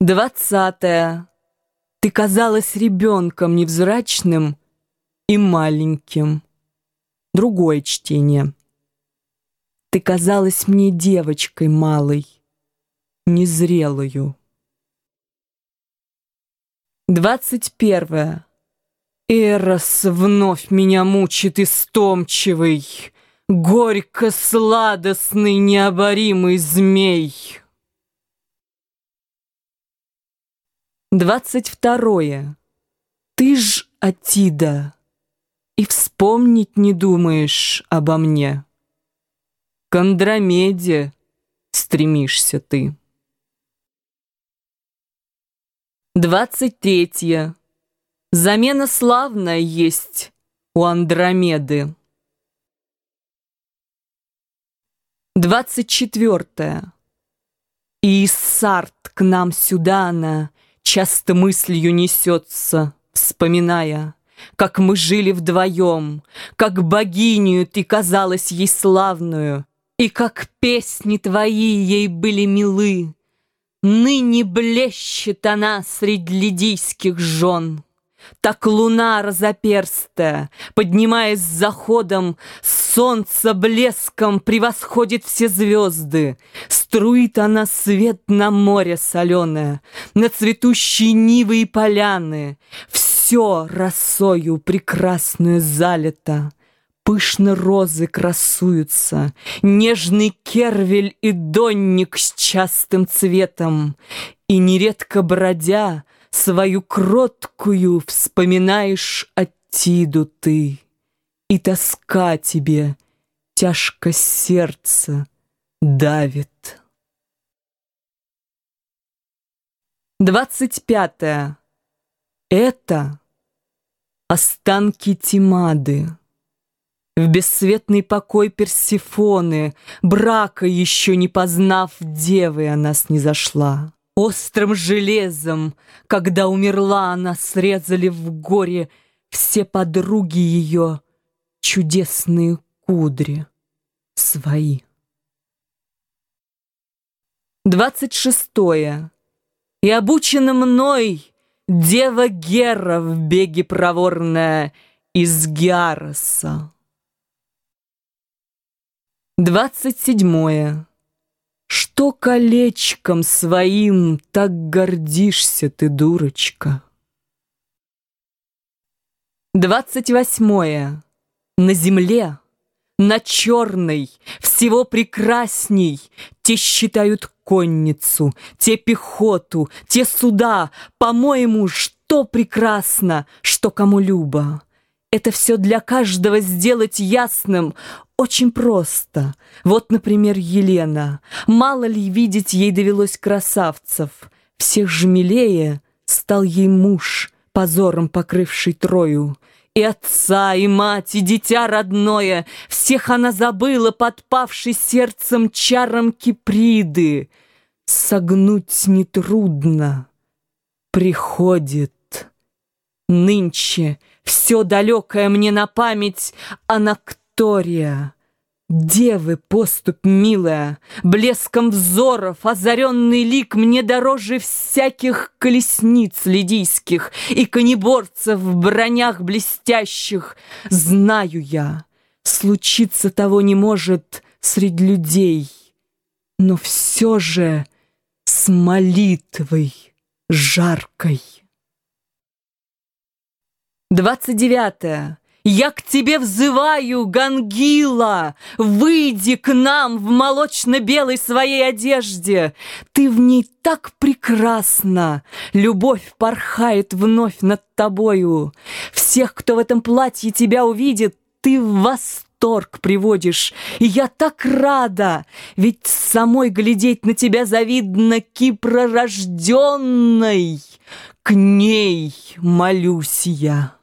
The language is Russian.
Двадцатое. Ты казалась ребенком невзрачным и маленьким. Другое чтение. Ты казалась мне девочкой малой, незрелую. Двадцать первое. Эрос вновь меня мучит истомчивый, Горько-сладостный необоримый змей. Двадцать второе. Ты ж, Атида, и вспомнить не думаешь обо мне. К Андромеде стремишься ты. Двадцать третье. Замена славная есть у Андромеды. Двадцать четвертое. И Сарт к нам сюда она Часто мыслью несется, вспоминая, Как мы жили вдвоем, Как богиню ты казалась ей славную, И как песни твои ей были милы. Ныне блещет она среди лидийских жен. Так луна разоперстая, поднимаясь с заходом, Солнце блеском превосходит все звезды. Струит она свет на море соленое, На цветущие нивы и поляны. Все росою прекрасную залито. Пышно розы красуются, Нежный кервель и донник с частым цветом. И нередко бродя, Свою кроткую вспоминаешь Аттиду ты, И тоска тебе тяжко сердце давит. Двадцать пятое. Это останки Тимады. В бесцветный покой Персифоны, Брака еще не познав, девы она снизошла. Острым железом, когда умерла она, срезали в горе все подруги ее чудесные кудри свои. Двадцать шестое. И обучена мной дева Гера в беге проворная из Гиароса. Двадцать седьмое. Что колечком своим так гордишься ты, дурочка? Двадцать восьмое. На земле, на черной, всего прекрасней, Те считают конницу, те пехоту, те суда, По-моему, что прекрасно, что кому любо. Это все для каждого сделать ясным очень просто. Вот, например, Елена. Мало ли видеть ей довелось красавцев. Всех же милее стал ей муж, позором покрывший Трою. И отца, и мать, и дитя родное, Всех она забыла, подпавший сердцем чаром Киприды. Согнуть нетрудно. Приходит нынче все далекое мне на память? Виктория, Девы поступ милая, блеском взоров Озаренный лик мне дороже всяких колесниц лидийских И конеборцев в бронях блестящих. Знаю я, случиться того не может среди людей, Но все же с молитвой жаркой. Двадцать девятое. Я к тебе взываю, Гангила, Выйди к нам в молочно-белой своей одежде. Ты в ней так прекрасна, Любовь порхает вновь над тобою. Всех, кто в этом платье тебя увидит, Ты в восторг приводишь, и я так рада, Ведь самой глядеть на тебя завидно Кипророжденной. К ней молюсь я.